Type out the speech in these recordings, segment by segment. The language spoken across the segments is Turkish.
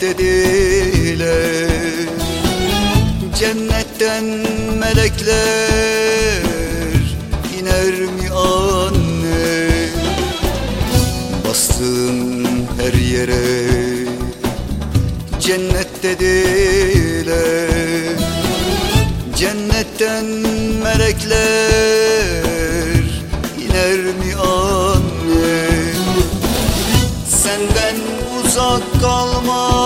dediler Cennetten melekler iner mi anne? Bastığım her yere cennet dediler uzak kalmak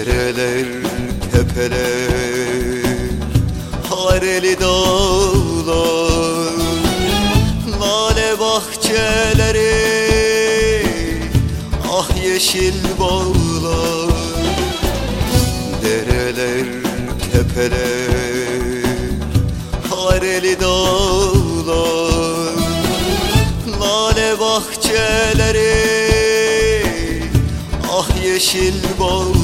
Dereler, tepeler, hareli dağlar Lale bahçeleri, ah yeşil bağlar. Dereler, tepeler, hareli dağlar. Lale bahçeleri Ah yeşil bağlar